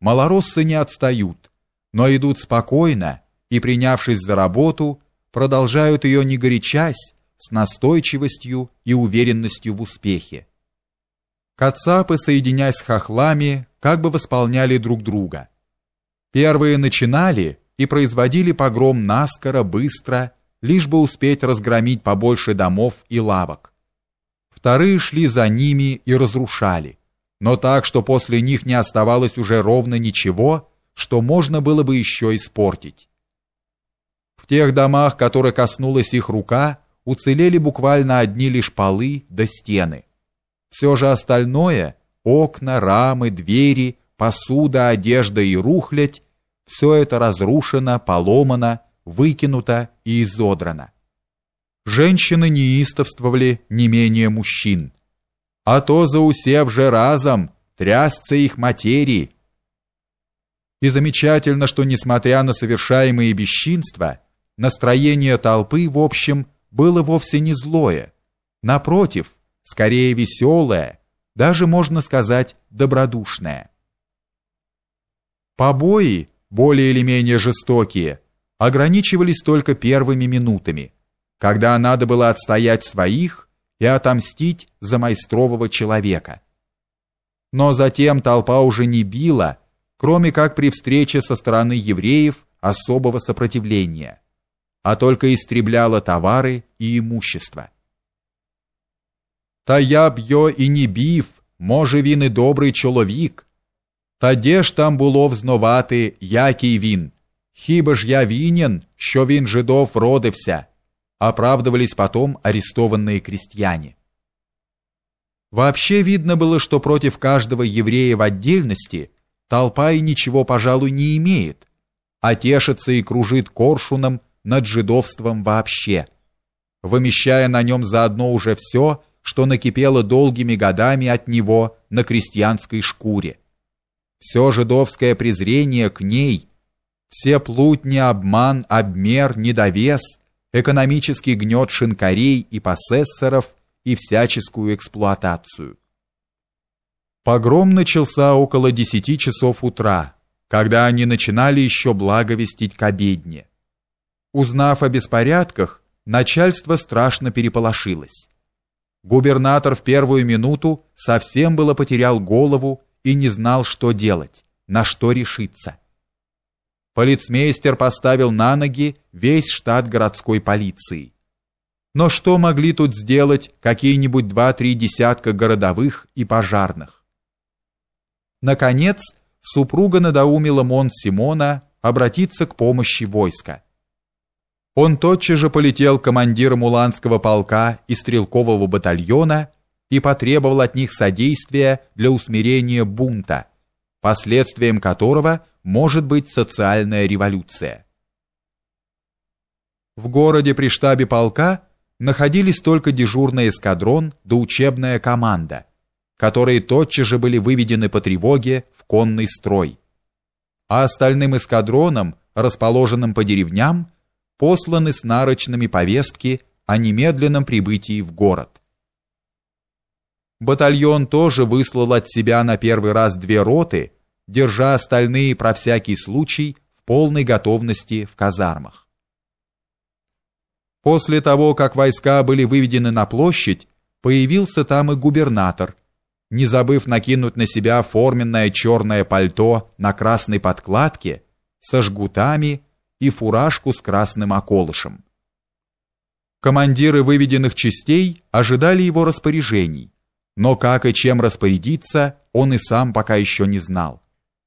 малороссы не отстают, но идут спокойно и, принявшись за работу, продолжают ее не горячась, с настойчивостью и уверенностью в успехе. Кацапы, соединяясь с хохлами, как бы восполняли друг друга. Первые начинали и производили погром наскоро, быстро, лишь бы успеть разгромить побольше домов и лавок. Вторые шли за ними и разрушали, но так, что после них не оставалось уже ровно ничего, что можно было бы еще испортить. В тех домах, которые коснулась их рука, уцелели буквально одни лишь полы да стены. Все же остальное — окна, рамы, двери, посуда, одежда и рухлядь — все это разрушено, поломано, выкинуто и изодрано. Женщины неистовствовали не менее мужчин. А то заусев же разом, трясться их материи. И замечательно, что несмотря на совершаемые бесчинства, настроение толпы в общем было вовсе не злое. Напротив, скорее веселое, даже можно сказать добродушное. Побои, более или менее жестокие, ограничивались только первыми минутами, когда надо было отстоять своих и отомстить за майстрового человека. Но затем толпа уже не била, кроме как при встрече со стороны евреев особого сопротивления, а только истребляла товары и имущество. Та я б'ё і не бів, може він і добрий чоловік. Та де ж там було взнавати, який він? Хіба ж я винен, що він жидов родився? Оправдывались потом арестованные крестьяне. Вообще видно было, что против каждого еврея в отдельности толпа и ничего, пожалуй, не имеет, а тешится и кружит коршуном над жидовством вообще, вымещая на нем заодно уже все, что накипело долгими годами от него на крестьянской шкуре. Все жидовское презрение к ней – все плутни, обман, обмер, недовес, экономический гнет шинкарей и посессоров и всяческую эксплуатацию. Погром начался около десяти часов утра, когда они начинали еще благовестить к обедне. Узнав о беспорядках, начальство страшно переполошилось. Губернатор в первую минуту совсем было потерял голову и не знал, что делать, на что решиться. Полицмейстер поставил на ноги весь штат городской полиции. Но что могли тут сделать какие-нибудь два-три десятка городовых и пожарных? Наконец, супруга надоумила Мон Симона обратиться к помощи войска. Он тотчас же полетел к командирам Уланского полка и стрелкового батальона и потребовал от них содействия для усмирения бунта, последствием которого – может быть социальная революция. В городе при штабе полка находились только дежурный эскадрон да учебная команда, которые тотчас же были выведены по тревоге в конный строй. А остальным эскадронам, расположенным по деревням, посланы с нарочными повестки о немедленном прибытии в город. Батальон тоже выслал от себя на первый раз две роты – держа остальные про всякий случай в полной готовности в казармах. После того, как войска были выведены на площадь, появился там и губернатор, не забыв накинуть на себя форменное черное пальто на красной подкладке со жгутами и фуражку с красным околышем. Командиры выведенных частей ожидали его распоряжений, но как и чем распорядиться, он и сам пока еще не знал.